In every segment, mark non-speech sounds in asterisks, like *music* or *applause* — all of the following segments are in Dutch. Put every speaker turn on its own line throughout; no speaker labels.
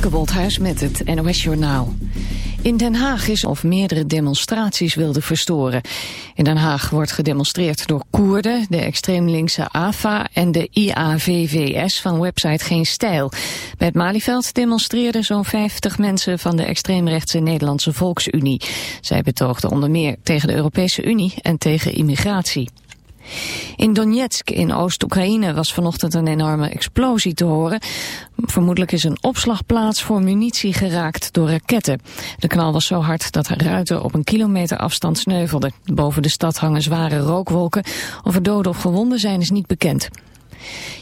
Femke met het NOS Journaal. In Den Haag is of meerdere demonstraties wilde verstoren. In Den Haag wordt gedemonstreerd door Koerden, de extreemlinkse AFA en de IAVVS van website Geen Stijl. Bij het Malieveld demonstreerden zo'n 50 mensen van de extreemrechtse Nederlandse Volksunie. Zij betoogden onder meer tegen de Europese Unie en tegen immigratie. In Donetsk in Oost-Oekraïne was vanochtend een enorme explosie te horen. Vermoedelijk is een opslagplaats voor munitie geraakt door raketten. De knal was zo hard dat ruiten op een kilometer afstand sneuvelden. Boven de stad hangen zware rookwolken. Of er doden of gewonden zijn is niet bekend.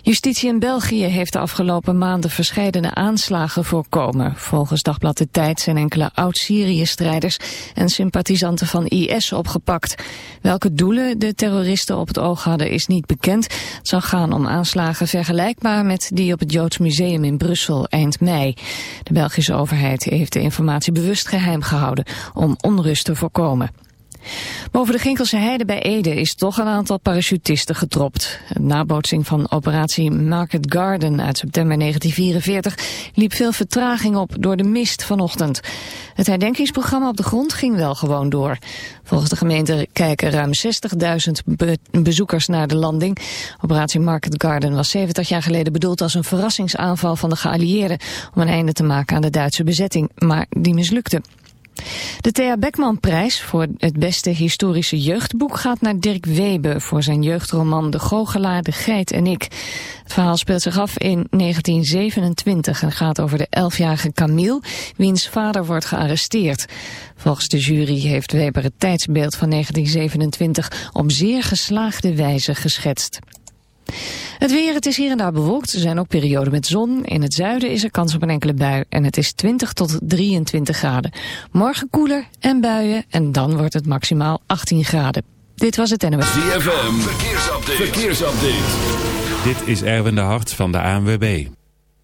Justitie in België heeft de afgelopen maanden verscheidene aanslagen voorkomen. Volgens Dagblad De Tijd zijn enkele oud-Syrië-strijders en sympathisanten van IS opgepakt. Welke doelen de terroristen op het oog hadden is niet bekend. Het zou gaan om aanslagen vergelijkbaar met die op het Joods Museum in Brussel eind mei. De Belgische overheid heeft de informatie bewust geheim gehouden om onrust te voorkomen. Boven de Ginkelse Heide bij Ede is toch een aantal parachutisten getropt. De nabootsing van operatie Market Garden uit september 1944 liep veel vertraging op door de mist vanochtend. Het herdenkingsprogramma op de grond ging wel gewoon door. Volgens de gemeente kijken ruim 60.000 bezoekers naar de landing. Operatie Market Garden was 70 jaar geleden bedoeld als een verrassingsaanval van de geallieerden om een einde te maken aan de Duitse bezetting, maar die mislukte. De Thea Beckman-prijs voor het beste historische jeugdboek gaat naar Dirk Webe voor zijn jeugdroman De Goochelaar, de Geit en ik. Het verhaal speelt zich af in 1927 en gaat over de elfjarige Camille, wiens vader wordt gearresteerd. Volgens de jury heeft Weber het tijdsbeeld van 1927 op zeer geslaagde wijze geschetst. Het weer, het is hier en daar bewolkt. Er zijn ook perioden met zon. In het zuiden is er kans op een enkele bui. En het is 20 tot 23 graden. Morgen koeler en buien. En dan wordt het maximaal 18 graden. Dit was het NOS.
ZFM, verkeersupdate. verkeersupdate.
Dit is Erwin de Hart van de ANWB.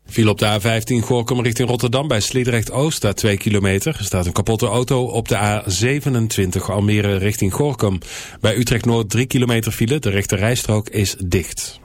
Viel op de A15 Gorkum richting Rotterdam bij Sliedrecht Oost, daar 2 kilometer. Er staat een kapotte auto op de A27 Almere richting Gorkum. Bij Utrecht Noord 3 kilometer file, de rechte rijstrook is dicht.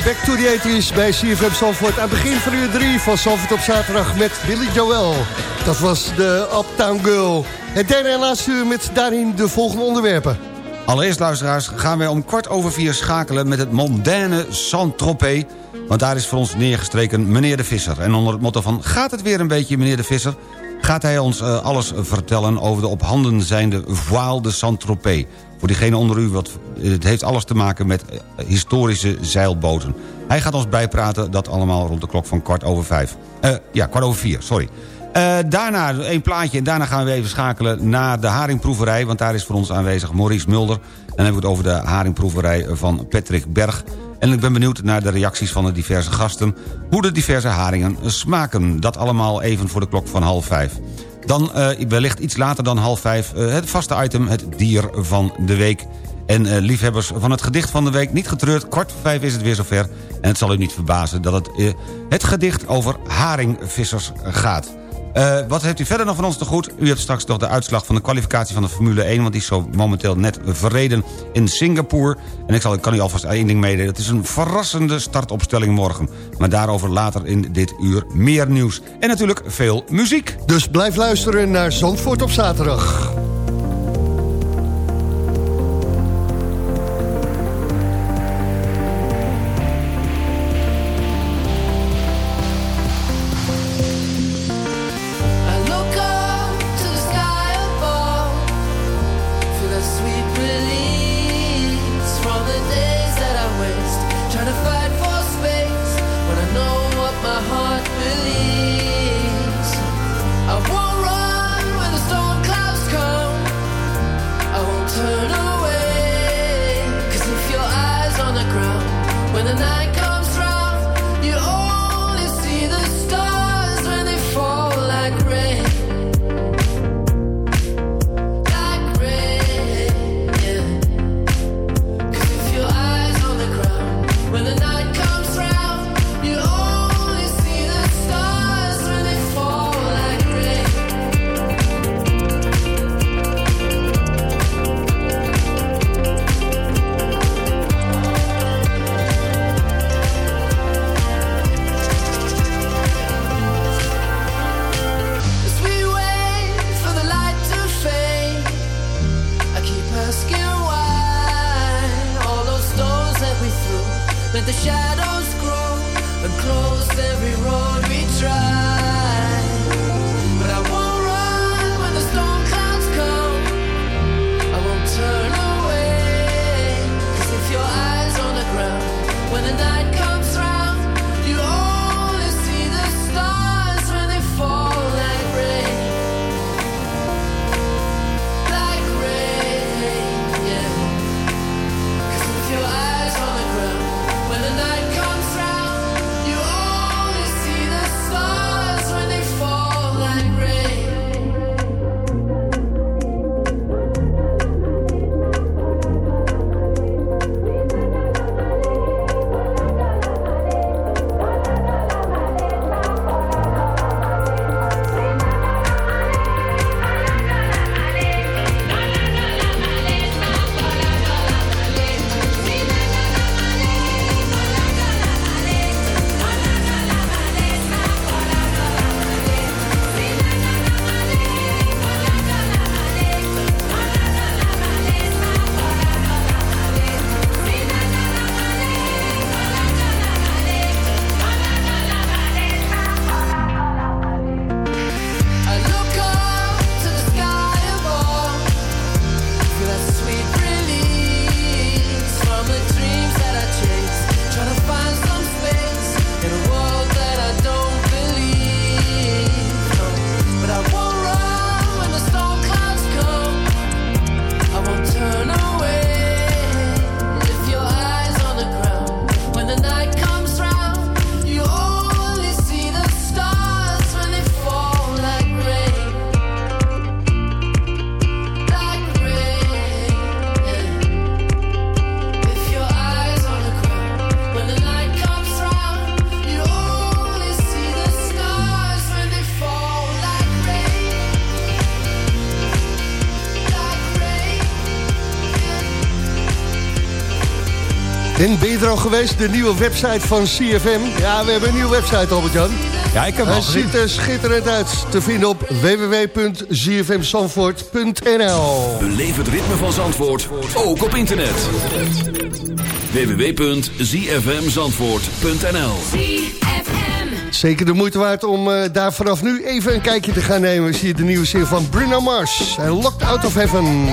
Gingen back to the 80s bij CFM Zandvoort. Aan het begin van uur 3 van Zandvoort op zaterdag met Billy Joel. Dat was de Uptown Girl. Het derde en laatste uur met daarin de volgende onderwerpen.
Allereerst, luisteraars, gaan wij om kwart over vier schakelen... met het mondaine Saint-Tropez. Want daar is voor ons neergestreken meneer de Visser. En onder het motto van gaat het weer een beetje, meneer de Visser... gaat hij ons eh, alles vertellen over de op handen zijnde voile de Saint-Tropez. Voor diegene onder u, wat, het heeft alles te maken met eh, historische zeilboten. Hij gaat ons bijpraten, dat allemaal rond de klok van kwart over vijf. Eh, ja, kwart over vier, sorry. Eh, daarna een plaatje en daarna gaan we even schakelen naar de haringproeverij... want daar is voor ons aanwezig Maurice Mulder. En hebben we het over de haringproeverij van Patrick Berg. En ik ben benieuwd naar de reacties van de diverse gasten... hoe de diverse haringen smaken. Dat allemaal even voor de klok van half vijf. Dan eh, wellicht iets later dan half vijf eh, het vaste item, het dier van de week. En eh, liefhebbers van het gedicht van de week, niet getreurd... kwart voor vijf is het weer zover. En het zal u niet verbazen dat het, het gedicht over haringvissers gaat. Eh, wat heeft u verder nog van ons te goed? U hebt straks nog de uitslag van de kwalificatie van de Formule 1... want die is zo momenteel net verreden in Singapore. En ik, zal, ik kan u alvast één ding meedelen. Het is een verrassende startopstelling morgen. Maar daarover later in dit uur meer nieuws. En natuurlijk veel muziek.
Dus blijf luisteren naar Zandvoort op zaterdag.
En ben je er al geweest, de nieuwe website van CFM? Ja, we hebben een nieuwe website, Albert-Jan.
Ja, ik heb
Hij ziet er schitterend uit. Te vinden op www.zfmzandvoort.nl
Beleef het ritme van Zandvoort, ook op internet. www.zfmzandvoort.nl
Zeker de moeite waard om eh, daar vanaf nu even een kijkje te gaan nemen. Zie je de nieuwe zin van Bruno Mars. En Locked Out of Heaven.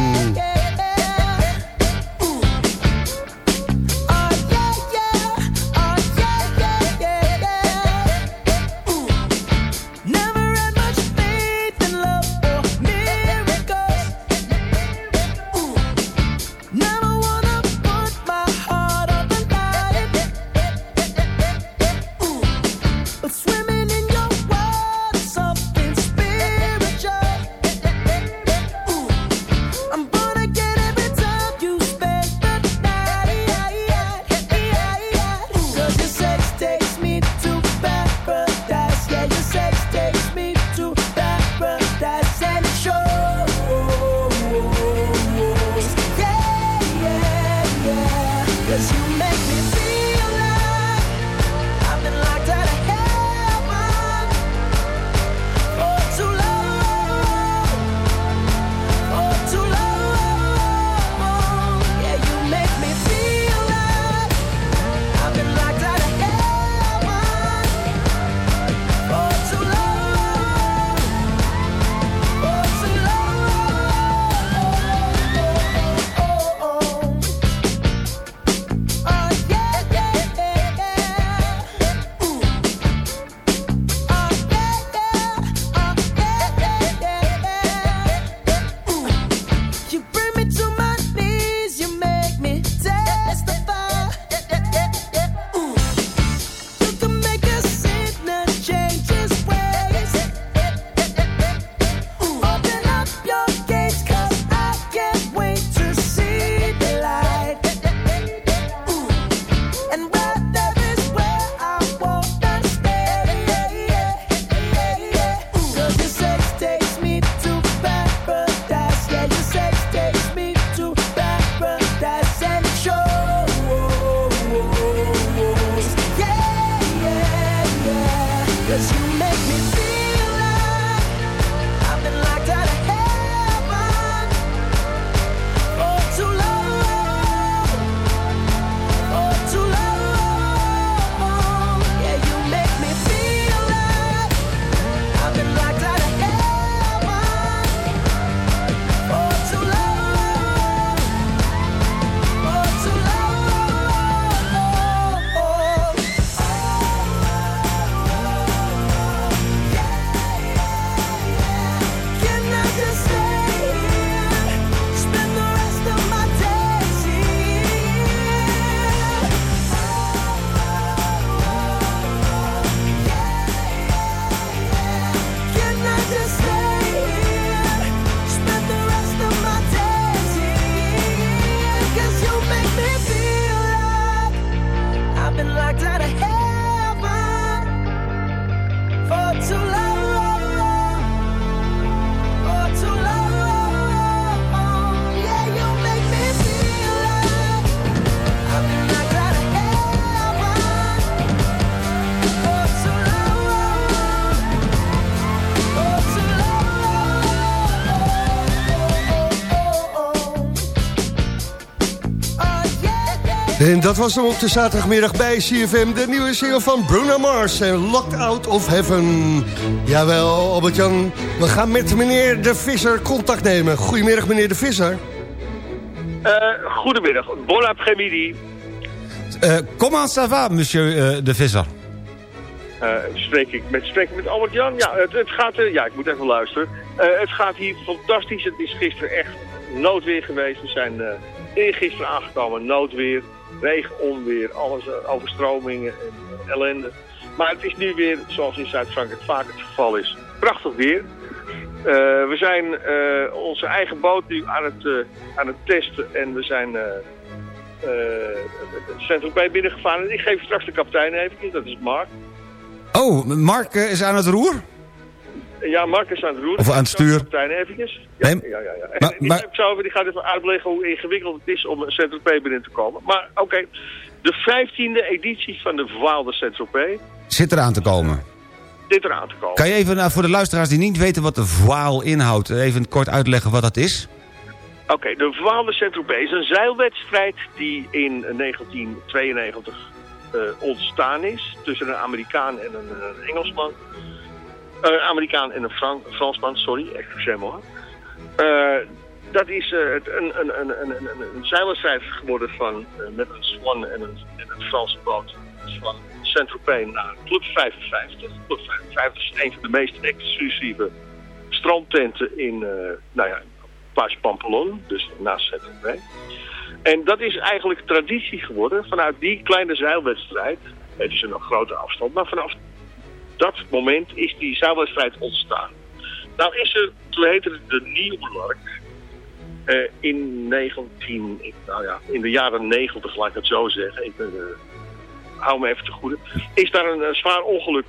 Dat was hem op de zaterdagmiddag bij CFM. De nieuwe single van Bruno Mars en Locked Out of Heaven. Jawel, Albert-Jan. We gaan met meneer De Visser contact nemen. Goedemiddag, meneer De Visser.
Eh, goedemiddag, bon après-midi.
Eh, comment ça va, monsieur eh, de Visser?
Eh, spreek ik met, spreek ik met Albert Jan? Ja, het, het gaat, ja, ik moet even luisteren. Eh, het gaat hier fantastisch. Het is gisteren echt noodweer geweest. We zijn eh eergisteren aangekomen, noodweer, regen, onweer, alles, eh, overstromingen en ellende. Maar het is nu weer, zoals in Zuid-Frankrijk vaak het geval is, prachtig weer. Eh, we zijn eh, onze eigen boot nu aan het, aan het testen en we zijn het centrum bij binnengevaren. Ik geef straks de kapitein even, dat is Mark.
Oh, Mark is aan het roer?
Ja, Mark is aan het roer.
Of aan het stuur.
Kapitein eventjes. Ja,
Nee,
ja, ja. ja. En
maar-
die,
maar-
heb ik zo, die gaat even uitleggen hoe ingewikkeld het is om een Centrum P binnen te komen. Maar oké, De vijftiende editie van de Voile de Saint-Tropez
Zit eraan te komen.
zit eraan te komen.
Kan je even nou, voor de luisteraars die niet weten wat de voile inhoudt... even kort uitleggen wat dat is?
Oké, de Voile de Saint-Tropez is een zeilwedstrijd die in 1992 eh, ontstaan is tussen een Amerikaan en een, eh, Engelsman. Eh, Een Amerikaan en een Fran- Fransman, sorry, excusez-moi. Eh, dat is eh, een, een, een, een, een, zeilwedstrijd geworden van, eh, met een Swan en een, en Franse boot. Van Saint-Tropez naar Club 55. Club 55 is een van de meest exclusieve strandtenten in, eh, nou ja, Plage Pampelon, dus naast Saint-Tropez. En dat is eigenlijk traditie geworden vanuit die kleine zeilwedstrijd. Het is een grote afstand, maar vanaf dat moment is die zeilwedstrijd ontstaan. Nou is er, toen heette het de Nieuwlark. eh in 19, ik- nou ja, in de jaren 90, laat ik het zo zeggen. Ik eh, hou me even te goede. Is daar een, eh, zwaar ongeluk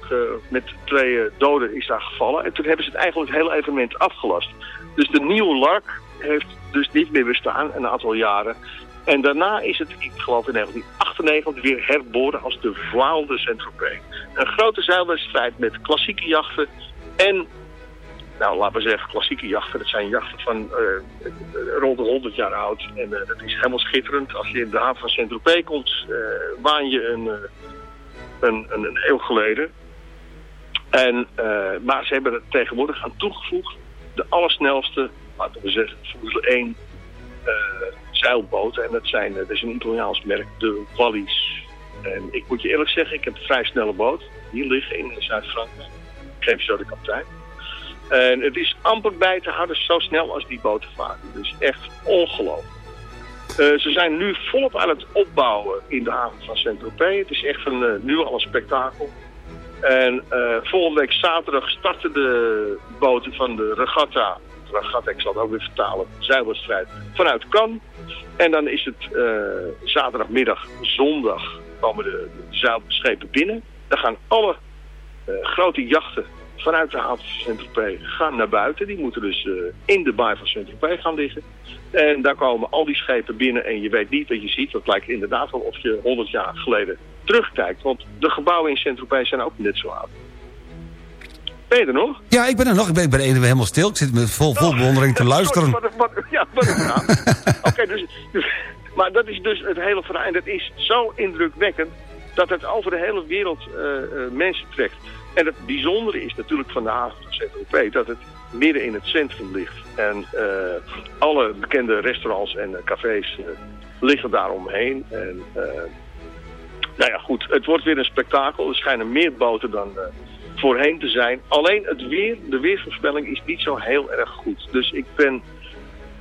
met twee doden is daar gevallen. En toen hebben ze het eigenlijk het hele evenement afgelast. Dus de Nieuwe Lark heeft dus niet meer bestaan, een aantal jaren. En daarna is het, ik geloof in 1998, weer herboren als de de Saint-Tropez. Een grote zeilwedstrijd met klassieke jachten en, nou laten we zeggen klassieke jachten. Dat zijn jachten van eh, rond de 100 jaar oud. En eh, dat is helemaal schitterend. Als je in de haven van Saint-Tropez komt, eh, waan je een, een, een, een eeuw geleden. En, maar ze hebben er tegenwoordig aan toegevoegd de allersnelste, laten we zeggen, Formule 1 eh, zeilboten. En dat, zijn, eh, dat is een Italiaans merk, de Wallis. En ik moet je eerlijk zeggen, ik heb een vrij snelle boot. Hier liggen in Zuid-Frankrijk. Ik geef zo de kapitein. En het is amper bij te houden zo snel als die boten varen. Dus echt ongelooflijk. Eh, ze zijn nu volop aan het opbouwen in de haven van Saint-Tropez. Het is echt een, eh, nu al een spektakel. En volgende week zaterdag starten de boten van de regatta. Regatta, ik zal ook weer vertalen. Zeilwedstrijd vanuit Cannes. En dan is het eh, zaterdagmiddag, zondag komen de, de zeilschepen binnen. Dan gaan alle eh, grote jachten vanuit de haven van Saint-Tropez gaan naar buiten. Die moeten dus eh, in de baai van Saint-Tropez gaan liggen. En daar komen al die schepen binnen en je weet niet wat je ziet. Dat lijkt inderdaad wel of je 100 jaar geleden terugkijkt. Want de gebouwen in Saint-Tropez zijn ook net zo oud. Ben je er nog?
Ja, ik ben er nog. Ik ben, ik ben helemaal stil. Ik zit met vol, vol bewondering te *laughs* luisteren.
Wat, wat, ja, wat een verhaal. *laughs* Oké, dus, dus, maar dat is dus het hele verhaal. En dat is zo indrukwekkend dat het over de hele wereld eh, eh, mensen trekt. En het bijzondere is natuurlijk van de haven van Saint-Tropez dat het midden in het centrum ligt. En eh, alle bekende restaurants en cafés liggen daaromheen. En nou ja, goed, het wordt weer een spektakel. Er schijnen meer boten dan voorheen te zijn. Alleen het weer, de weersvoorspelling is niet zo heel erg goed. Dus ik ben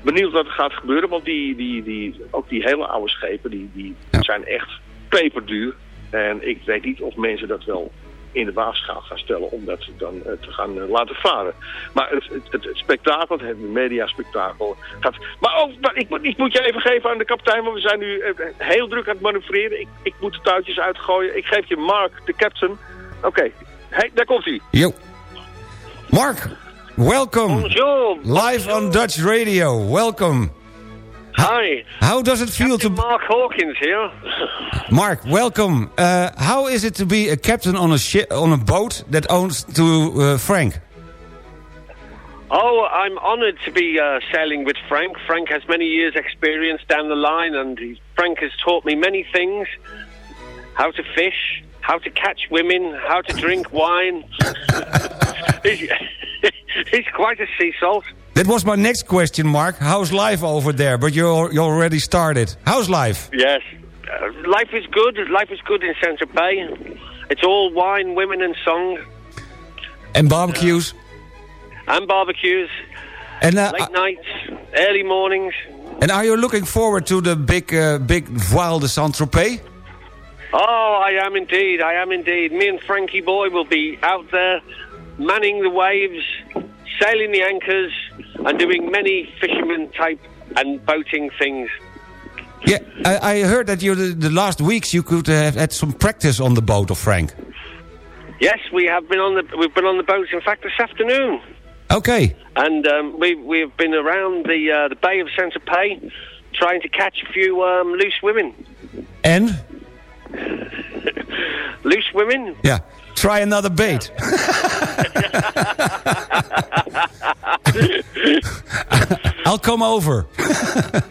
benieuwd wat er gaat gebeuren. Want die, die, die, ook die hele oude schepen, die, die
Ja.
zijn echt peperduur. En ik weet niet of mensen dat wel in de waagschaal gaan stellen om dat dan eh, te gaan eh, laten varen. Maar het, het, spektakel, het mediaspektakel gaat... Maar, oh, maar ik, moet- ik moet je even geven aan de kapitein, want we zijn nu eh, heel druk aan het manoeuvreren. Ik, ik moet de touwtjes uitgooien. Ik geef je Mark, de captain. Oké, hey, daar komt hij.
Yo. Mark, welcome.
Bonjour.
Live on Dutch Radio. Welcome.
Hi.
How does it feel to...
Mark Hawkins here. *laughs*
Mark, welcome. Uh, how is it to be a captain on a ship, on a boat that owns to uh, Frank?
Oh, I'm honoured to be uh, sailing with Frank. Frank has many years' experience down the line, and Frank has taught me many things: how to fish, how to catch women, how to drink *laughs* wine. he's, he's *laughs* quite a sea salt.
That was my next question, Mark. How's life over there? But you you already started. How's life?
Yes, uh, life is good. Life is good in Saint Tropez. It's all wine, women, and song,
And barbecues?
and barbecues,
And uh,
late nights, early mornings.
and are you looking forward to the big uh, big Voile de Saint Tropez?
Oh, I am indeed. I am indeed. Me and Frankie Boy will be out there manning the waves, sailing the anchors, and doing many fisherman type and boating things.
Yeah, I, I heard that you the, the last weeks you could have had some practice on the boat of Frank.
Yes, we have been on the we've been on the boats. In fact, this afternoon,
Okay.
and um, we we've been around the uh, the Bay of Santa Tropez, trying to catch a few um, loose women.
And *laughs*
Loose women?
Ja. Try another bait. *laughs* I'll come over.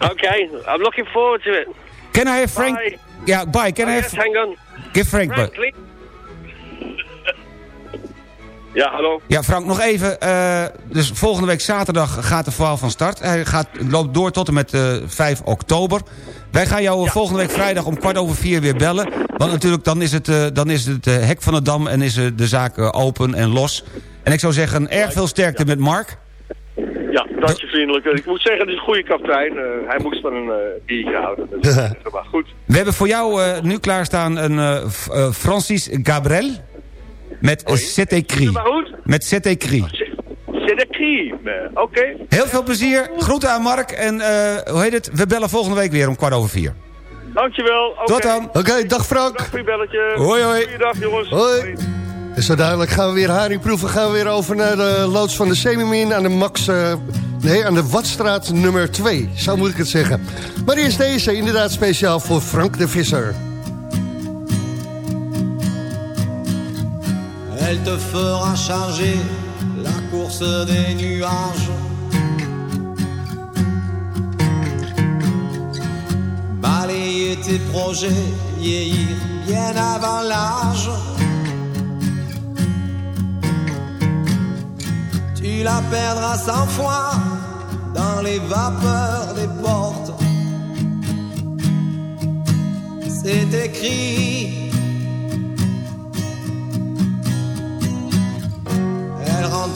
okay, I'm looking forward to it.
Can I have Frank...
Bye.
Ja, bye. Can
Oh,
I
yes,
have...
hang on.
Give Frank...
Frank. Ja, hallo.
Ja, Frank, nog even. eh, dus volgende week zaterdag gaat de verhaal van start. Hij gaat, loopt door tot en met eh 5 oktober. Wij gaan jou volgende week vrijdag om kwart over vier weer bellen. Want natuurlijk, dan is het, eh, dan is het eh, hek van de dam en is eh, de zaak open en los. En ik zou zeggen, erg veel sterkte met Mark.
Ja, dank je vriendelijk. Ik moet zeggen, het is een goede kapitein. Eh, hij moest van een eh biertje houden. Dus, *laughs* maar goed.
We hebben voor jou eh, nu klaarstaan een Francis Gabriel. Met Cri.
Maar goed,
Met Cri.
C'est de crime. Oké.
Heel veel plezier. Groeten aan Mark. En eh, hoe heet het? We bellen volgende week weer om kwart over vier.
Dankjewel. Oké.
Tot dan.
Oké, dag Frank.
Dag voor je belletje.
Hoi, hoi.
Goeiedag jongens.
Hoi. En zo dadelijk gaan we weer haringproeven. Gaan we weer over naar de loods van de Semimin aan de Max... eh, nee, aan de Watstraat nummer 2. Zo moet ik het zeggen. Maar eerst deze, inderdaad speciaal voor Frank de Visser.
Elle te fera changer des nuages. Balayer tes projets, vieillir bien avant l'âge. Tu la perdras sans foi dans les vapeurs des portes. C'est écrit.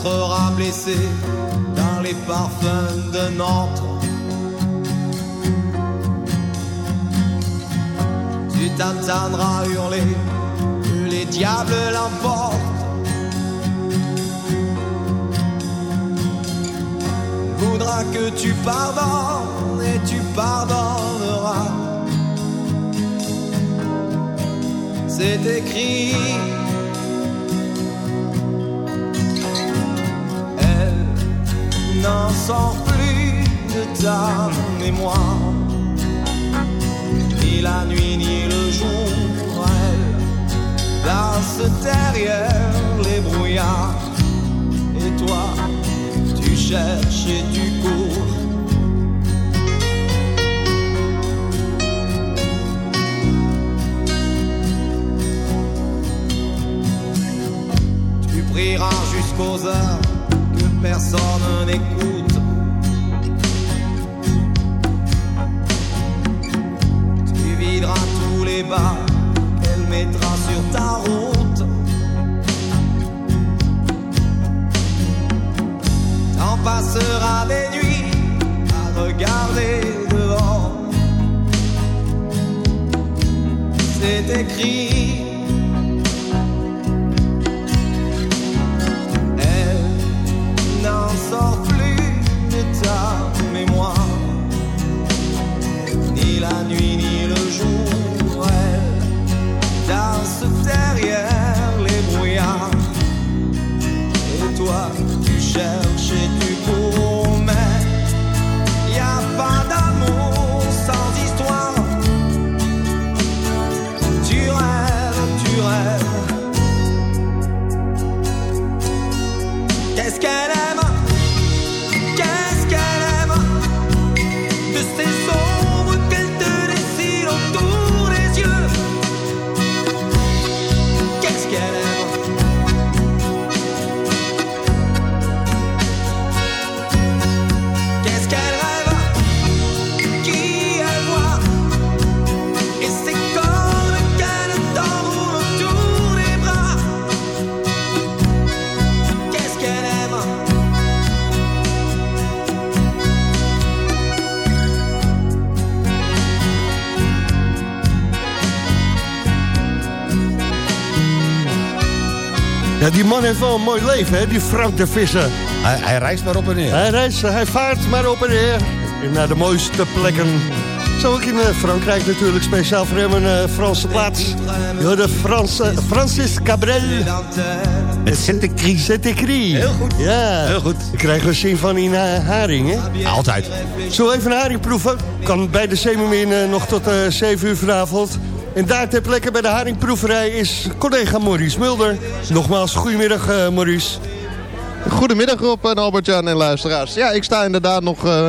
Rentrera blessée dans les parfums de Nantes. Tu t'entendras hurler que les diables l'emportent. Voudra que tu pardonnes et tu pardonneras. C'est écrit. N'en sort plus de ta mémoire. Ni la nuit ni le jour, elle danse derrière les brouillards. Et toi, tu cherches et tu cours. Tu prieras jusqu'aux heures personne n'écoute. Tu videras tous les bas qu'elle mettra sur ta route. T'en passeras des nuits à regarder dehors. C'est écrit. Sort plus de ta mémoire. Ni la nuit ni le jour, elle danse derrière les brouillards. Et toi, tu cherches et tu cours,
Ja, die man heeft wel een mooi leven, hè? Die Frank de Visser.
Hij, hij reist maar op en neer.
Hij reist, hij vaart maar op en neer. Naar de mooiste plekken. Zo ook in eh, Frankrijk natuurlijk, speciaal voor hem een eh, Franse plaats. Ja, de Franse, Francis Cabrel.
Met Saint-Écrit.
Saint-Écrit. Heel goed. Ja.
Heel goed.
Daar krijgen we zin van in eh, haring, hè?
Altijd.
Zullen we even een haring proeven? Kan bij de Zeemermin eh, nog tot eh 7 uur vanavond. En daar ter plekke bij de haringproeverij is collega Maurice Mulder. Nogmaals, goedemiddag eh, Maurice.
Goedemiddag Rob en Albert-Jan en luisteraars. Ja, ik sta inderdaad nog eh,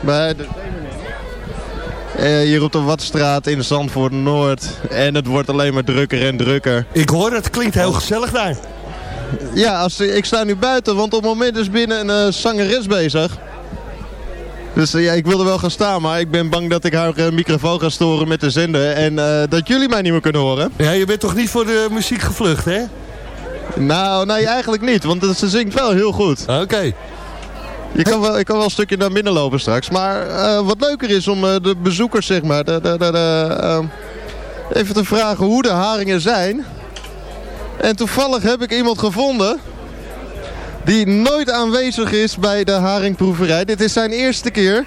bij de eh, hier op de Watstraat in Zandvoort Noord. En het wordt alleen maar drukker en drukker.
Ik hoor het, klinkt heel gezellig daar.
Ja, als, ik sta nu buiten, want op het moment is binnen een eh, zangeres bezig. Dus eh, ja, ik wilde wel gaan staan, maar ik ben bang dat ik haar eh, microfoon ga storen met de zender. En eh, dat jullie mij niet meer kunnen horen.
Ja, je bent toch niet voor de muziek gevlucht, hè?
Nou, nee, eigenlijk niet, want ze zingt wel heel goed.
Oké.
Je kan wel, ik kan wel een stukje naar binnen lopen straks. Maar wat leuker is om de bezoekers, zeg maar, de, de, de, even te vragen hoe de haringen zijn. En toevallig heb ik iemand gevonden die nooit aanwezig is bij de haringproeverij. Dit is zijn eerste keer.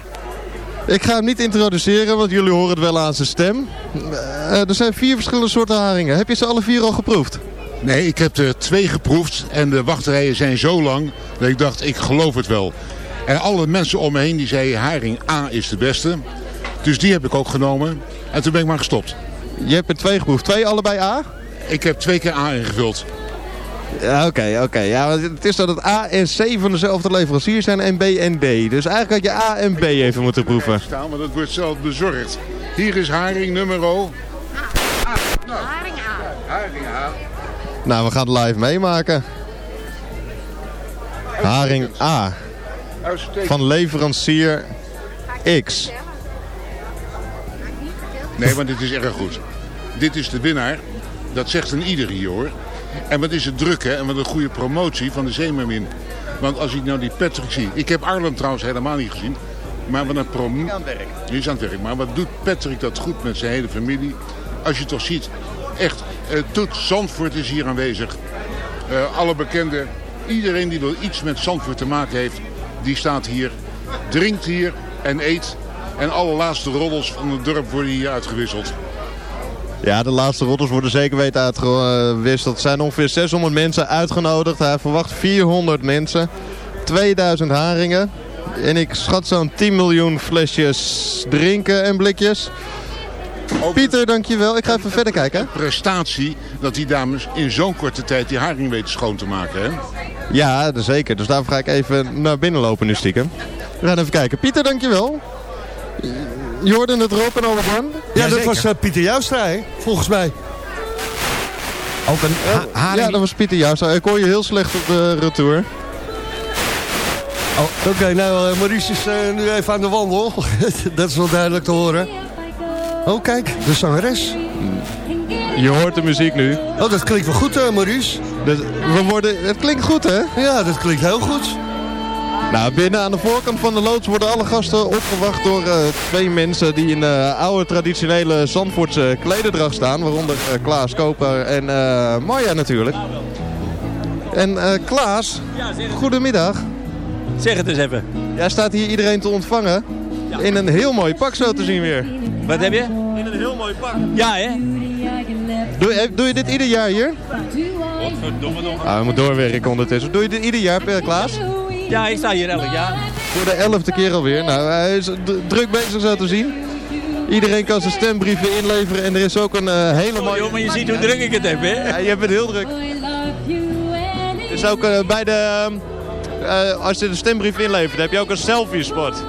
Ik ga hem niet introduceren, want jullie horen het wel aan zijn stem. Eh, er zijn vier verschillende soorten haringen. Heb je ze alle vier al geproefd?
Nee, ik heb er twee geproefd en de wachtrijen zijn zo lang dat ik dacht, ik geloof het wel. En alle mensen om me heen die zeiden, haring A is de beste. Dus die heb ik ook genomen en toen ben ik maar gestopt.
Je hebt er twee geproefd. Twee allebei A?
Ik heb twee keer A ingevuld.
Oké, oké. Ja, want het is dat het A en C van dezelfde leverancier zijn en B en D. Dus eigenlijk had je A en B even moeten proeven.
Staan, maar dat wordt zelf bezorgd. Hier is haring nummer O.
Haring A.
Haring A.
Nou, we gaan het live meemaken. Haring A. Van leverancier X.
Nee, maar dit is erg goed. Dit is de winnaar. Dat zegt een ieder hier hoor. En wat is het druk hè. En wat een goede promotie van de Zeemermin. Want als ik nou die Patrick zie. Ik heb Arlen trouwens helemaal niet gezien. Maar wat een promo... Die is aan het werk. Maar wat doet Patrick dat goed met zijn hele familie. Als je toch ziet. Echt. eh Toet Zandvoort is hier aanwezig. Eh, alle bekenden. Iedereen die wel iets met Zandvoort te maken heeft. Die staat hier. Drinkt hier. En eet. En alle laatste roddels van het dorp worden hier uitgewisseld.
Ja, de laatste rotters worden zeker weten uitgewisseld. Er zijn ongeveer 600 mensen uitgenodigd. Hij verwacht 400 mensen. 2000 haringen. En ik schat zo'n 10 miljoen flesjes drinken en blikjes. Pieter, dankjewel. Ik ga even verder kijken.
Prestatie dat die dames in zo'n korte tijd die haring weten schoon te maken. Hè?
Ja, zeker. Dus daarvoor ga ik even naar binnen lopen nu stiekem. We gaan even kijken. Pieter, dankjewel. Je hoorde het erop en over van?
Ja, dat was eh, Pieter Joustra, hè? volgens mij.
Ook een
Ja, dat was Pieter Jouwstra. Ik hoor je heel slecht op de retour.
Oh, Oké, nou, eh, Maurice is eh, nu even aan de wandel. *laughs* dat is wel duidelijk te horen. Oh, kijk, de zangeres.
Je hoort de muziek nu.
Oh, dat klinkt wel goed, eh, Maurice.
Dus we worden, het klinkt goed, hè?
Ja, dat klinkt heel goed.
Nou, binnen aan de voorkant van de loods worden alle gasten opgewacht door eh, twee mensen die in de oude traditionele Zandvoortse klederdracht staan. Waaronder eh, Klaas Koper en eh Marja natuurlijk. En eh, Klaas, goedemiddag.
Zeg het eens even.
Jij staat hier iedereen te ontvangen. In een heel mooi pak zo te zien weer.
Wat heb je?
In een heel mooi pak.
Ja, hè?
Doe, eh, doe je dit ieder jaar hier?
Godverdomme nog.
Ah, we moeten doorwerken ondertussen. Doe je dit ieder jaar, Per Klaas?
Ja, ik sta hier elk jaar.
Voor de elfde keer alweer. Nou, hij is druk bezig zo te zien. Iedereen kan zijn stembrieven inleveren en er is ook een eh, hele mooie...
joh, maar je ziet hoe druk ik het heb, hè?
Ja, je hebt het heel druk. Er is ook eh, bij de... ehm, eh, als je de stembrief inlevert, heb je ook een selfie-spot.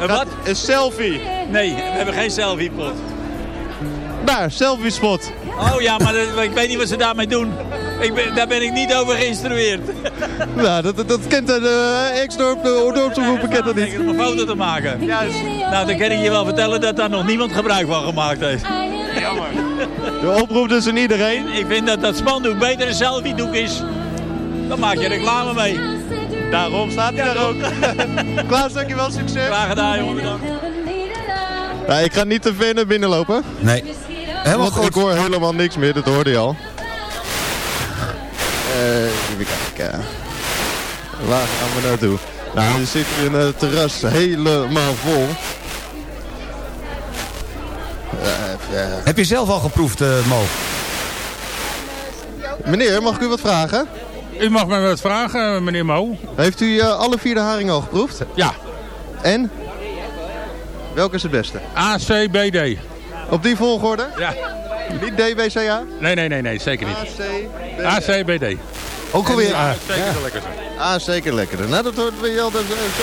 Een wat?
Een selfie.
Nee, we hebben geen selfie-pot.
Daar, selfie-spot.
Oh ja, maar dat- ik weet niet wat ze daarmee doen. Ik ben, daar ben ik niet over geïnstrueerd. *laughs*
Nou, dat, dat, dat kent de uh, ex-dorp, de dorpsomroep bekent dat niet.
Om een foto te maken.
Juist.
Nou, dan kan ik je wel vertellen dat daar nog niemand gebruik van gemaakt heeft.
De oproep dus aan iedereen.
Ik vind dat dat spandoek beter een selfie-doek is. Dan maak je reclame mee.
Daarom staat hij daar ook. *laughs* Klaas, dankjewel, succes.
Graag gedaan, jongen. Bedankt.
Ja, ik ga niet te ver naar binnen lopen.
Nee. Helemaal
Want
goed.
ik hoor helemaal niks meer, dat hoorde je al. Eh, even kijken. Waar gaan we naartoe? Nou, we zitten in het terras helemaal vol. Eh,
Heb je zelf al geproefd, eh, Mo?
Meneer, mag ik u wat vragen?
U mag me wat vragen, meneer Mo.
Heeft u eh, alle vier de haringen al geproefd?
Ja.
En? Welke is het beste?
ACBD.
Op die volgorde?
Ja.
Niet DWCA?
Nee, nee, nee, nee, zeker niet.
AC,
ACBD.
Ook alweer A.
Zeker de lekkerste.
Ah, zeker lekkerder. Nou, dat hoort je altijd eh, zo.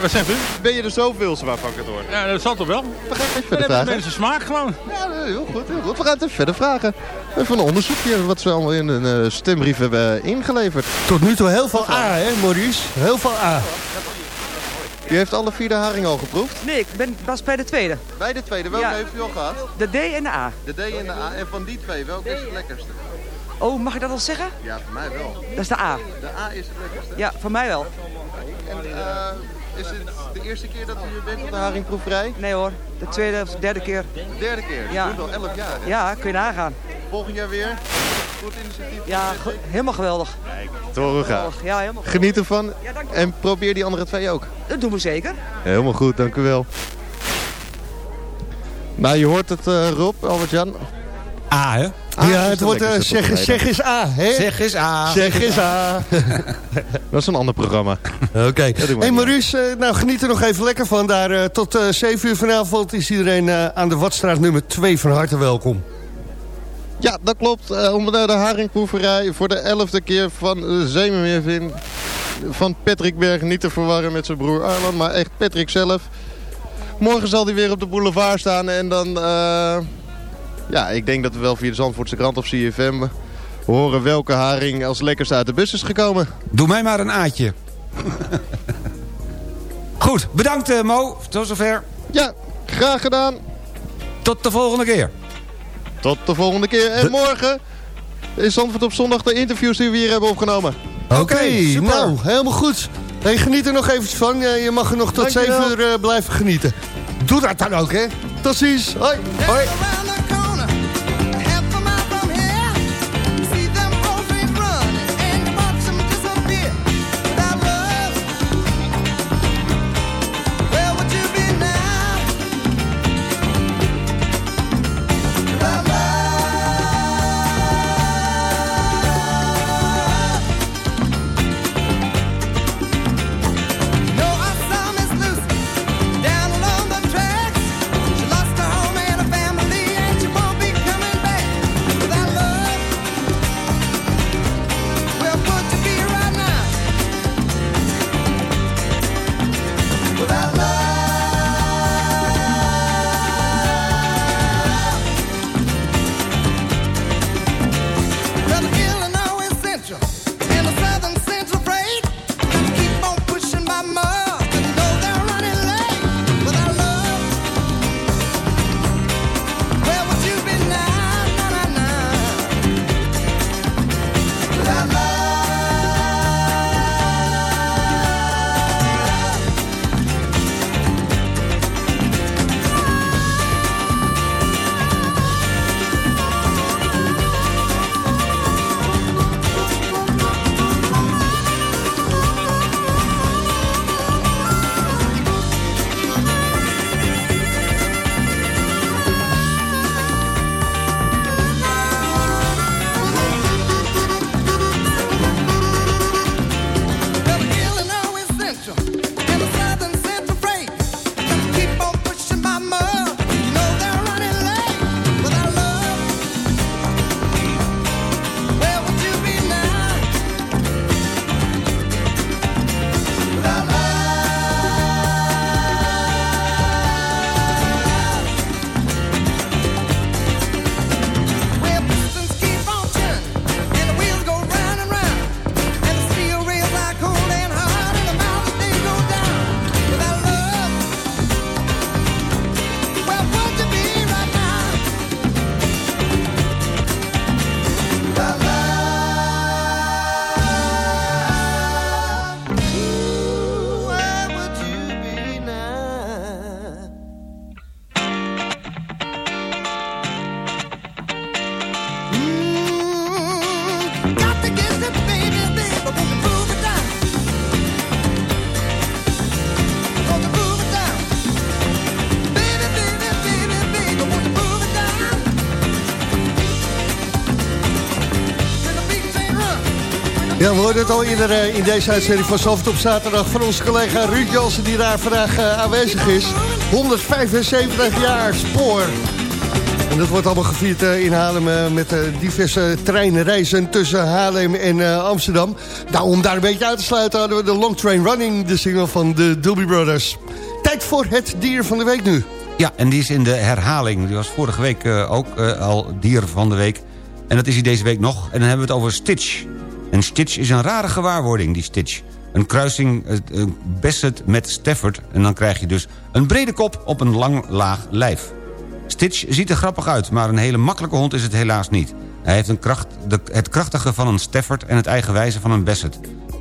Wat zegt u?
Ben je er zoveelste waarvan ik het hoor?
Ja, dat zal toch wel?
We gaan even verder vragen.
mensen smaak gewoon.
Ja, heel goed, heel goed. We gaan het even verder vragen. Even een onderzoekje wat ze allemaal in een eh, stembrief hebben ingeleverd.
Tot nu toe heel veel A, hè Maurice? Heel veel A.
U heeft alle vier de haring al geproefd?
Nee, ik ben pas bij de tweede.
Bij de tweede, welke
Ja.
heeft u al gehad?
De D en de A.
De D en de A. En van die twee, welke is het lekkerste?
Oh, mag ik dat al zeggen?
Ja, voor mij wel.
Dat is de A.
De A is het lekkerste.
Ja, voor mij wel.
En eh, is het de eerste keer dat u hier bent op de haringproeverij?
Nee hoor, de tweede of de derde keer.
De derde keer?
Ja.
Ja. al 11 jaar. hè?
Ja, kun je nagaan.
Volgend jaar weer? Goed initiatief?
Ja, helemaal geweldig.
Horen gaan.
Geweldig. Ja, helemaal
Geniet ervan.
Ja.
En probeer die andere twee ook.
Dat doen we zeker.
Helemaal goed, dank u wel. Nou, je hoort het uh, Rob, Albert-Jan.
A, hè?
ja, het wordt eh, zeg, zeg eens A, hè?
Zeg eens A.
Zeg eens A. *laughs*
Dat is een ander programma.
Oké.
We
Hey. Maurice, eh, nou geniet er nog even lekker van. Daar eh, tot eh 7 uur vanavond is iedereen eh, aan de Watstraat nummer 2 van harte welkom.
Ja, dat klopt. Eh, om de, haringproeverij voor de elfde keer van uh, Zeemermeervin. Van Patrick Berg, niet te verwarren met zijn broer Arlan, maar echt Patrick zelf. Morgen zal hij weer op de boulevard staan en dan... eh, ja, ik denk dat we wel via de Zandvoortse krant of CFM horen welke haring als lekkerste uit de bus is gekomen.
Doe mij maar een A'tje. Goed, bedankt eh, Mo. Tot zover.
Ja, graag gedaan.
Tot de volgende keer.
Tot de volgende keer. En morgen is Zandvoort op zondag de interviews die we hier hebben opgenomen.
Oké, nou, helemaal goed. Hey, geniet er nog eventjes van. Ja, je mag er nog tot
Dankjewel.
7 uur eh, blijven genieten. Doe dat dan ook, hè. Tot ziens. Hoi. Hoi. Hoorden het al eerder eh, in deze uitzending van Soft op zaterdag... van onze collega Ruud Jansen die daar vandaag eh, aanwezig is.
175 jaar spoor. En dat wordt allemaal gevierd eh, in Haarlem met diverse treinreizen tussen Haarlem en Amsterdam. Nou, om daar een beetje uit te sluiten hadden we de Long Train Running, de single van de Doobie Brothers. Tijd voor het dier van de week nu.
Ja, en die is in de herhaling. Die was vorige week ook al dier van de week. En dat is hij deze week nog. En dan hebben we het over Stitch. En Stitch is een rare gewaarwording, die Stitch. Een kruising eh, eh, Bassett met Stafford. En dan krijg je dus een brede kop op een lang laag lijf. Stitch ziet er grappig uit, maar een hele makkelijke hond is het helaas niet. Hij heeft een kracht, de, het krachtige van een Stafford en het eigenwijze van een Basset.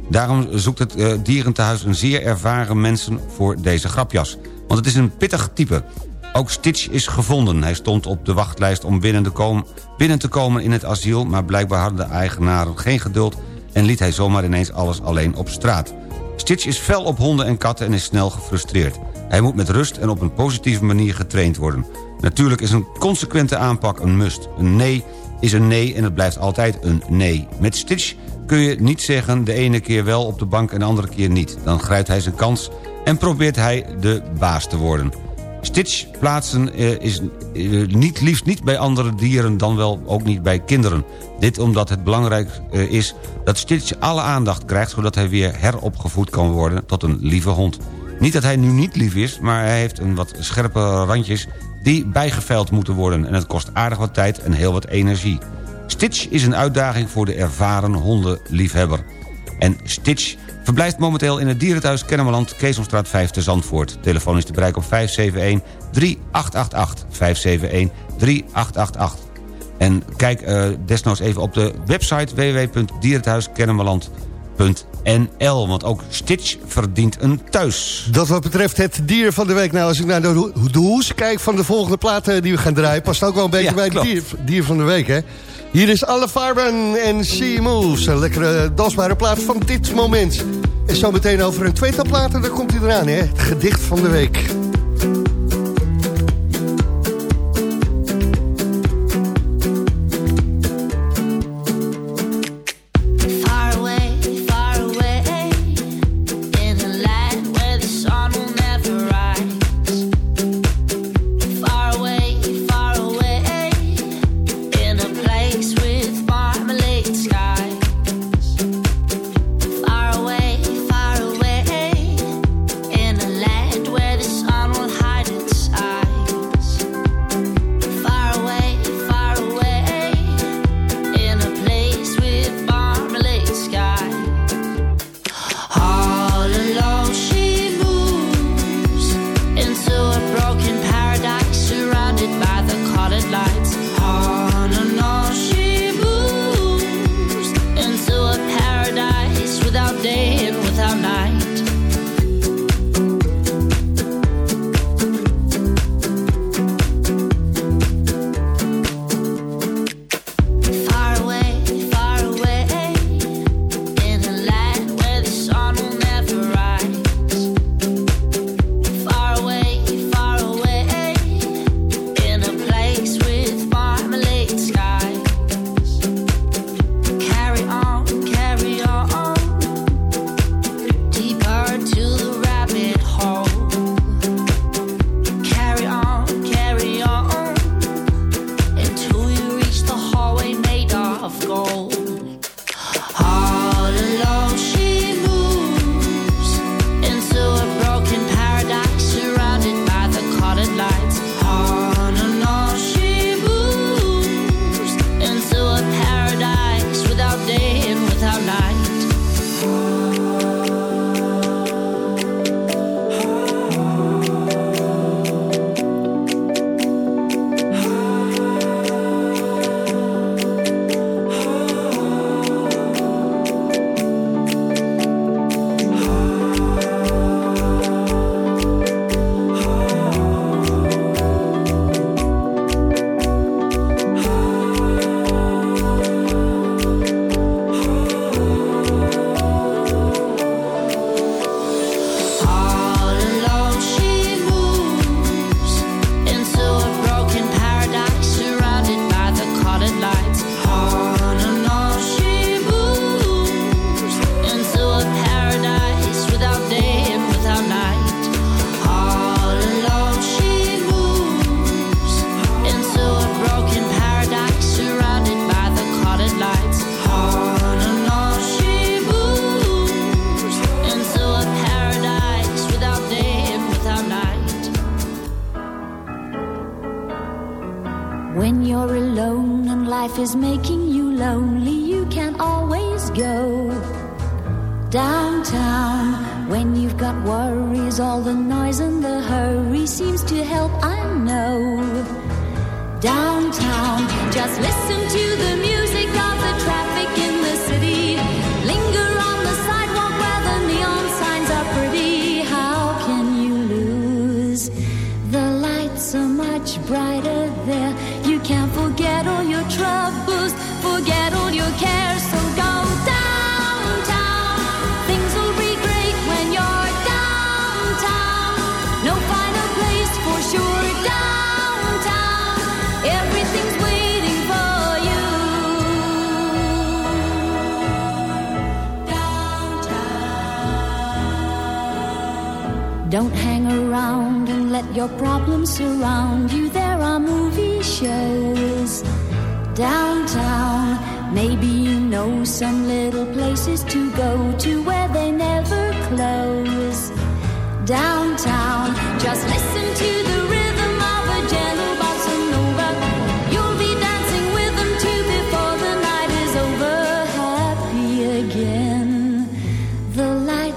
Daarom zoekt het eh, dierentehuis een zeer ervaren mensen voor deze grapjas. Want het is een pittig type. Ook Stitch is gevonden. Hij stond op de wachtlijst om binnen te, komen, binnen te komen in het asiel... maar blijkbaar hadden de eigenaren geen geduld... en liet hij zomaar ineens alles alleen op straat. Stitch is fel op honden en katten en is snel gefrustreerd. Hij moet met rust en op een positieve manier getraind worden. Natuurlijk is een consequente aanpak een must. Een nee is een nee en het blijft altijd een nee. Met Stitch kun je niet zeggen de ene keer wel op de bank en de andere keer niet. Dan grijpt hij zijn kans en probeert hij de baas te worden. Stitch plaatsen eh, is eh, niet, liefst niet bij andere dieren dan wel ook niet bij kinderen. Dit omdat het belangrijk eh, is dat Stitch alle aandacht krijgt... zodat hij weer heropgevoed kan worden tot een lieve hond. Niet dat hij nu niet lief is, maar hij heeft een wat scherpe randjes... die bijgeveild moeten worden en het kost aardig wat tijd en heel wat energie. Stitch is een uitdaging voor de ervaren hondenliefhebber. En Stitch verblijft momenteel in het dierenthuis Kennemerland... Keesomstraat 5 te Zandvoort. Telefoon is te bereiken op 571-3888. 571-3888. En kijk eh, desnoods even op de website www.dierenthuiskennemerland.nl. Want ook Stitch verdient een thuis.
Dat wat betreft het dier van de week. Nou, als ik naar de, ho- de hoes kijk van de volgende platen die we gaan draaien... past ook wel een beetje
Ja,
bij het dier van de week, hè? Hier is Alle Farben en Sea Moves. Een lekkere dansbare plaat van dit moment. En zo meteen over een tweetal platen, daar komt hij eraan, hè? Het gedicht van de week.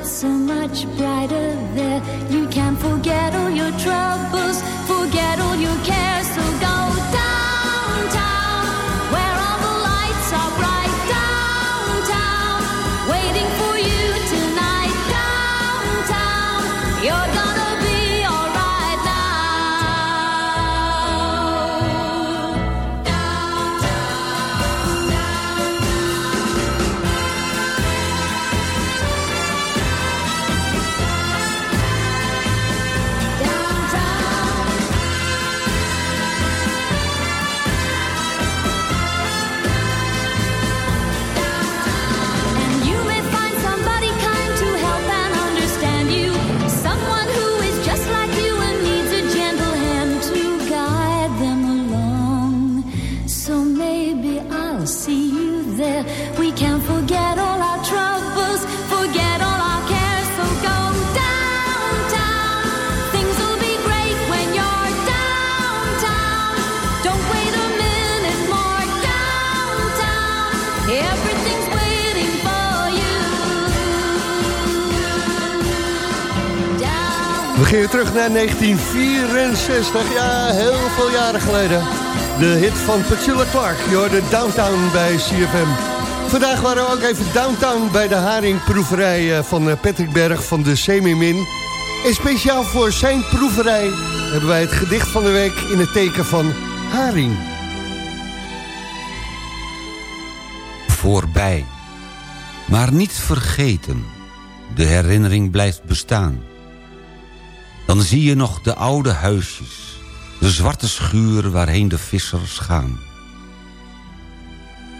Are much brighter there. You can't forget all your troubles,
terug naar 1964, ja, heel veel jaren geleden. De hit van Petula Clark, je hoorde Downtown bij CFM. Vandaag waren we ook even downtown bij de haringproeverij eh, van eh, Patrick Berg van de Semimin. En speciaal voor zijn proeverij hebben wij het gedicht van de week in het teken van haring.
Voorbij. Maar niet vergeten. De herinnering blijft bestaan. Dan zie je nog de oude huisjes. De zwarte schuur waarheen de vissers gaan.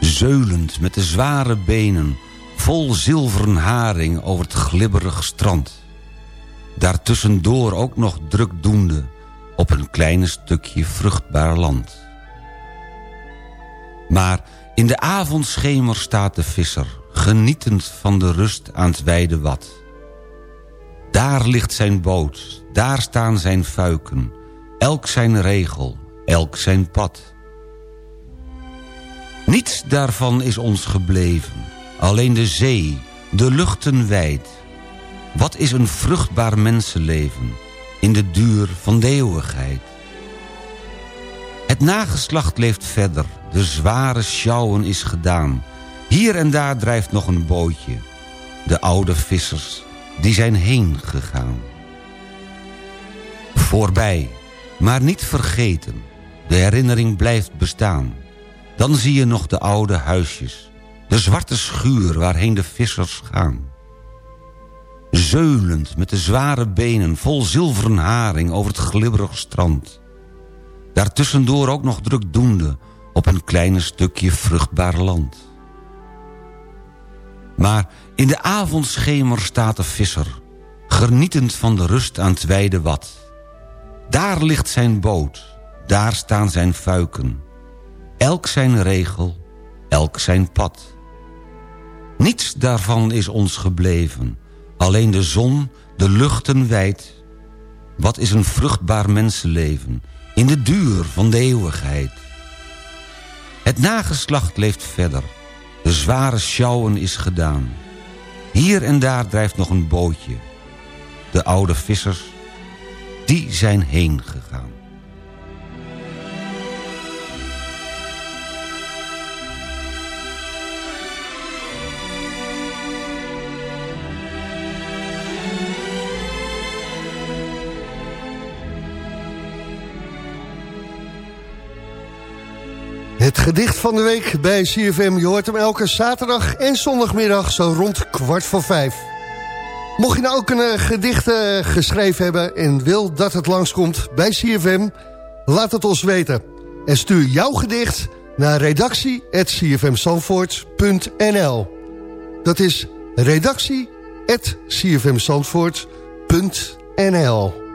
Zeulend met de zware benen. Vol zilveren haring over het glibberig strand. Daartussendoor ook nog druk doende. Op een kleine stukje vruchtbaar land. Maar in de avondschemer staat de visser... genietend van de rust aan het wijde wat. Daar ligt zijn boot, daar staan zijn fuiken... elk zijn regel, elk zijn pad. Niets daarvan is ons gebleven, alleen de zee, de luchten wijd. Wat is een vruchtbaar mensenleven... in de duur van de eeuwigheid? Het nageslacht leeft verder, de zware sjouwen is gedaan. Hier en daar drijft nog een bootje. De oude vissers, die zijn heen gegaan. Voorbij, maar niet vergeten. De herinnering blijft bestaan. Dan zie je nog de oude huisjes. De zwarte schuur waarheen de vissers gaan. Zeulend met de zware benen vol zilveren haring over het glibberig strand. Daartussendoor ook nog druk doende op een kleine stukje vruchtbaar land. Maar in de avondschemer staat de visser, genietend van de rust aan het wijde wat. Daar ligt zijn boot, daar staan zijn fuiken. Elk zijn regel, elk zijn pad. Niets daarvan is ons gebleven. Alleen de zon de luchten wijd. Wat is een vruchtbaar mensenleven in de duur van de eeuwigheid. Het nageslacht leeft verder. De zware sjouwen is gedaan. Hier en daar drijft nog een bootje. De oude vissers die zijn heen gegaan.
Het gedicht van de week bij CFM. Je hoort hem elke zaterdag en zondagmiddag zo rond kwart voor vijf. Mocht je nou ook een eh, gedicht eh, geschreven hebben en wil dat het langskomt bij CFM... laat het ons weten. En stuur jouw gedicht naar redactie.cfmsandvoort.nl Dat is
redactie.cfmsandvoort.nl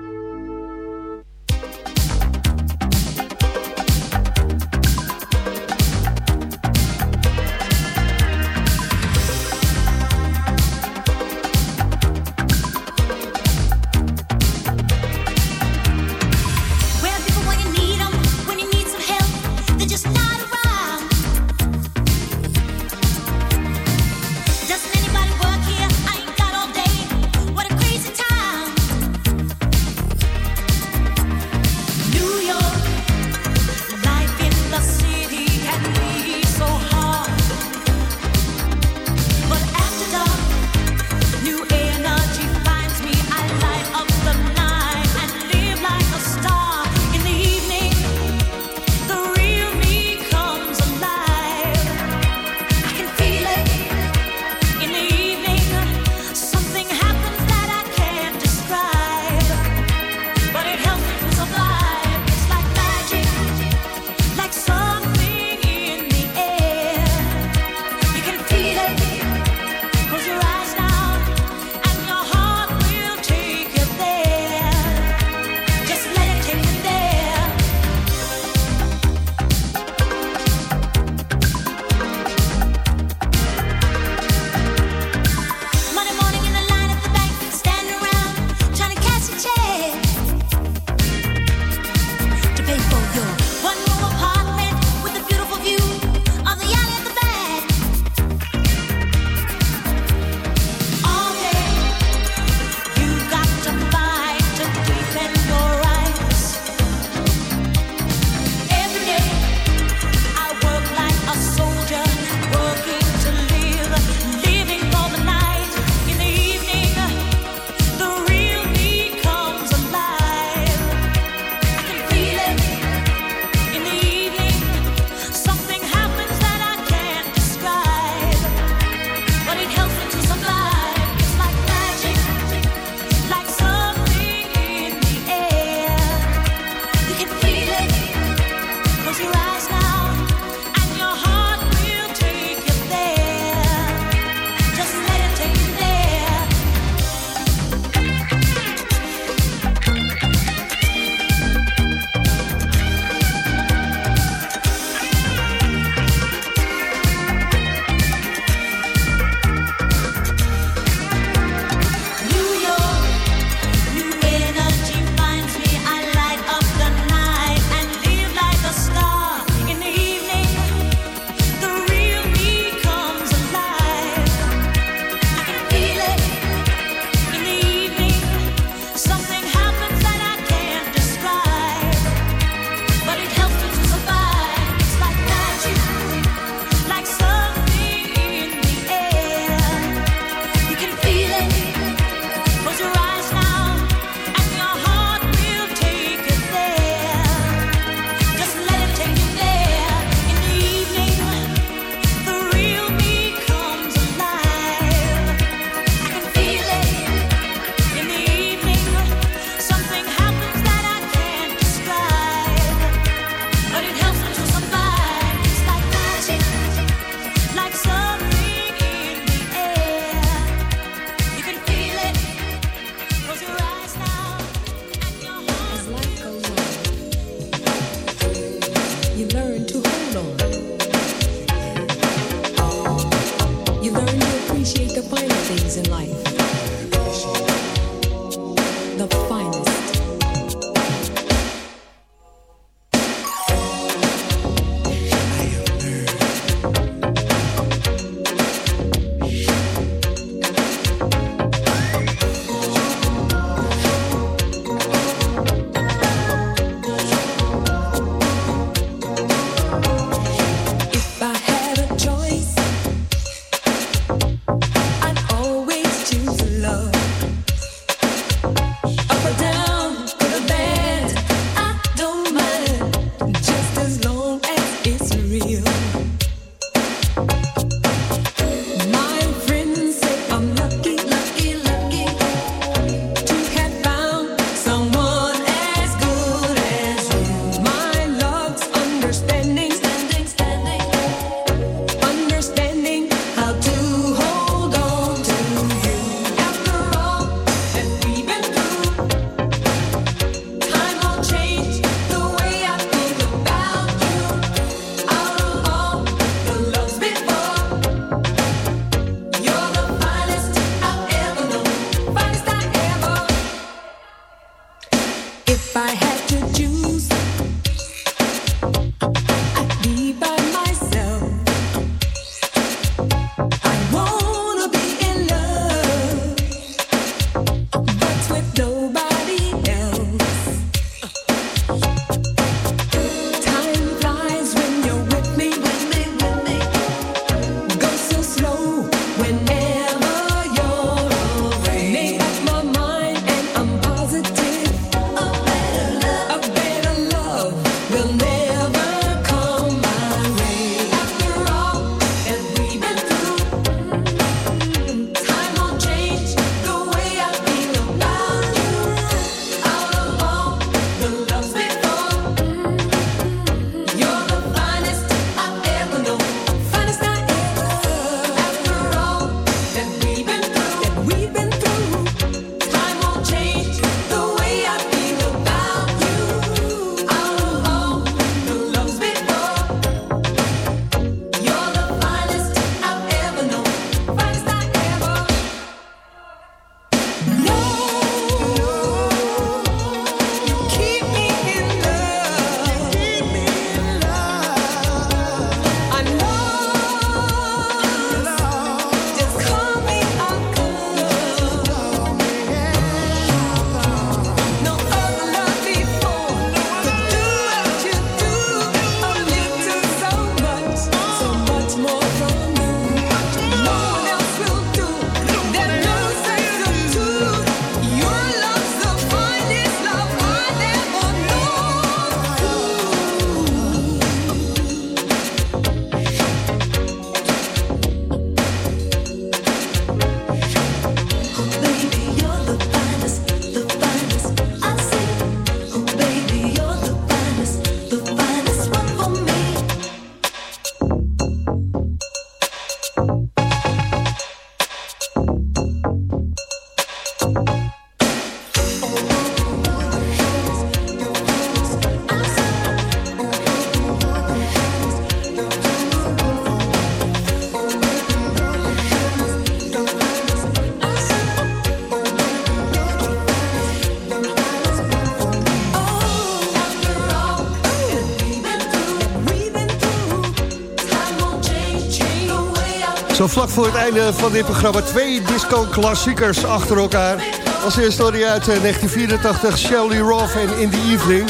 Zo vlak voor het einde van dit programma twee disco-klassiekers achter elkaar. Als eerste hoorde uit eh, 1984 Shelley Roth en In the Evening.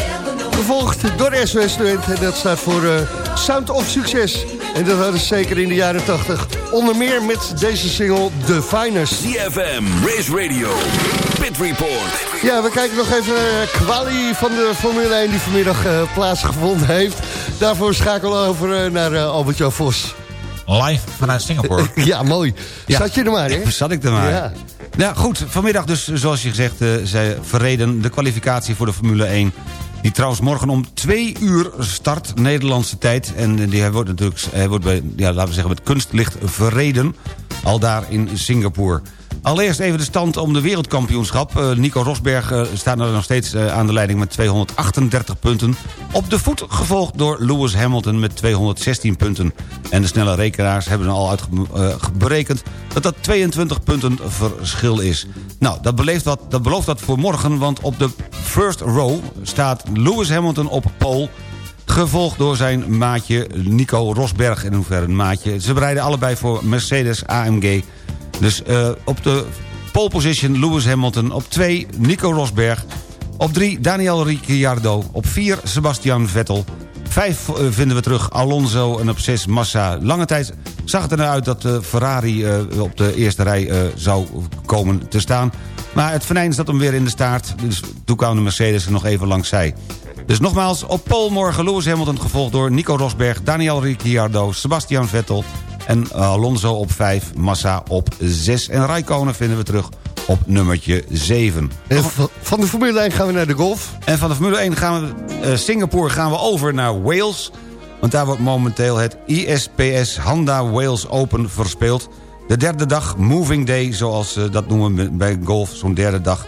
Gevolgd door SOS Student en dat staat voor eh, Sound of Succes. En dat hadden ze zeker in de jaren 80. Onder meer met deze single The Finest.
CFM, Race Radio, Pit Report.
Ja, we kijken nog even naar kwalie van de Formule 1 die vanmiddag eh, plaatsgevonden heeft. Daarvoor schakelen we over eh, naar eh, Albert-Jan Vos.
Live vanuit Singapore. *laughs*
ja, mooi. Zat je er maar, hè?
Zat ik er maar.
Ja.
Ja. goed. Vanmiddag dus, zoals je gezegd, eh zij verreden de kwalificatie voor de Formule 1. Die trouwens morgen om twee uur start, Nederlandse tijd. En eh, die hij wordt natuurlijk hij wordt bij, ja, laten we zeggen, met kunstlicht verreden. Al daar in Singapore. Allereerst even de stand om de wereldkampioenschap. Eh, Nico Rosberg eh, staat er nog steeds eh, aan de leiding met 238 punten. Op de voet gevolgd door Lewis Hamilton met 216 punten. En de snelle rekenaars hebben al uitberekend dat dat 22 punten verschil is. Nou, dat, wat, dat belooft wat voor morgen, want op de first row staat Lewis Hamilton op pole... Gevolgd door zijn maatje Nico Rosberg. In hoeverre een maatje. Ze bereiden allebei voor Mercedes AMG. Dus eh, op de pole position Lewis Hamilton. Op 2 Nico Rosberg. Op 3 Daniel Ricciardo. Op 4 Sebastian Vettel. 5 vinden we terug Alonso en op 6 Massa. Lange tijd zag het eruit dat de Ferrari eh, op de eerste rij eh, zou komen te staan. Maar het venijn zat hem weer in de staart. Dus toen kwam de Mercedes er nog even langs zij. Dus nogmaals, op Pol morgen Lewis Hamilton gevolgd door Nico Rosberg... Daniel Ricciardo, Sebastian Vettel en eh, Alonso op 5, Massa op 6. En Raikkonen vinden we terug op nummertje 7.
En van- de Formule 1 gaan we naar de golf.
En van de Formule 1 gaan we, eh, Singapore gaan we over naar Wales. Want daar wordt momenteel het ISPS Honda Wales Open verspeeld. De derde dag, Moving Day, zoals ze dat noemen we bij golf, zo'n derde dag.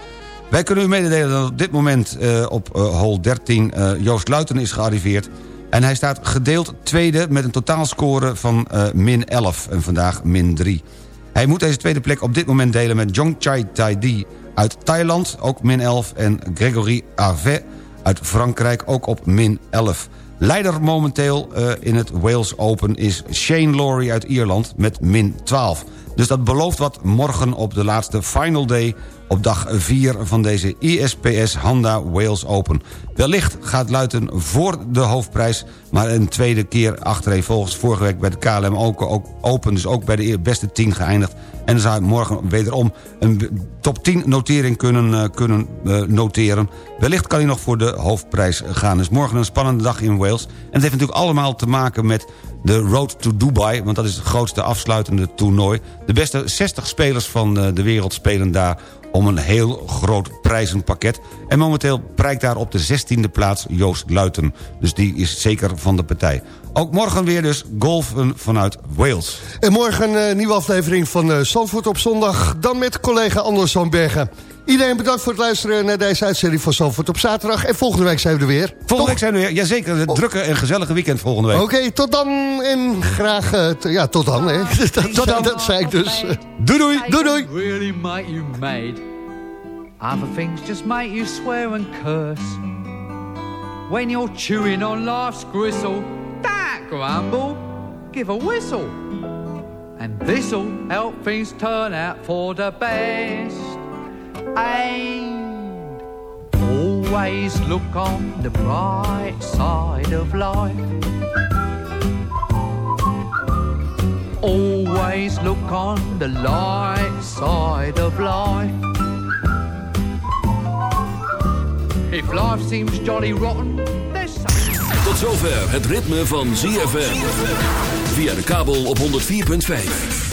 Wij kunnen u mededelen dat op dit moment eh, op eh, hole 13 eh, Joost Luiten is gearriveerd. En hij staat gedeeld tweede met een totaalscore van eh, min 11 en vandaag min 3. Hij moet deze tweede plek op dit moment delen met Jongchai Taidi uit Thailand, ook min 11. En Gregory Avet uit Frankrijk, ook op min 11. Leider momenteel eh, in het Wales Open is Shane Lowry uit Ierland met min 12. Dus dat belooft wat morgen op de laatste final day... op dag 4 van deze ISPS Honda Wales Open. Wellicht gaat Luiten voor de hoofdprijs... maar een tweede keer achtereenvolgens vorige week bij de KLM ook, Open... dus ook bij de beste 10 geëindigd. En dan zou morgen wederom een top 10 notering kunnen, eh, kunnen eh, noteren. Wellicht kan hij nog voor de hoofdprijs gaan. Dus morgen een spannende dag in Wales. En het heeft natuurlijk allemaal te maken met de Road to Dubai... want dat is het grootste afsluitende toernooi. De beste 60 spelers van eh, de wereld spelen daar om een heel groot prijzenpakket. En momenteel prijkt daar op de 16e plaats Joost Luiten. Dus die is zeker van de partij. Ook morgen weer dus golfen vanuit Wales.
En morgen een eh, nieuwe aflevering van eh, Zandvoort op zondag. Dan met collega Anders Bergen. Iedereen bedankt voor het luisteren naar deze uitzending van Zandvoort op zaterdag. En volgende week zijn we er weer.
Volgende week zijn we weer, jazeker, het drukke en gezellige weekend volgende week.
Oké, tot dan en graag... eh, t- ja, tot dan. Hè. dat, *laughs*
Tot *laughs* dan.
dat zei ik dus.
Doei doei.
Doei doei.
really make you mad. Other things just make you swear and curse. When you're chewing on life's gristle, don't grumble, give a whistle. And this'll help things turn out for the best. Always look on the bright side of life. Always look on the light side of life. If life seems jolly rotten, there's.
Tot zover het ritme van ZFM. Via de kabel op 104.5.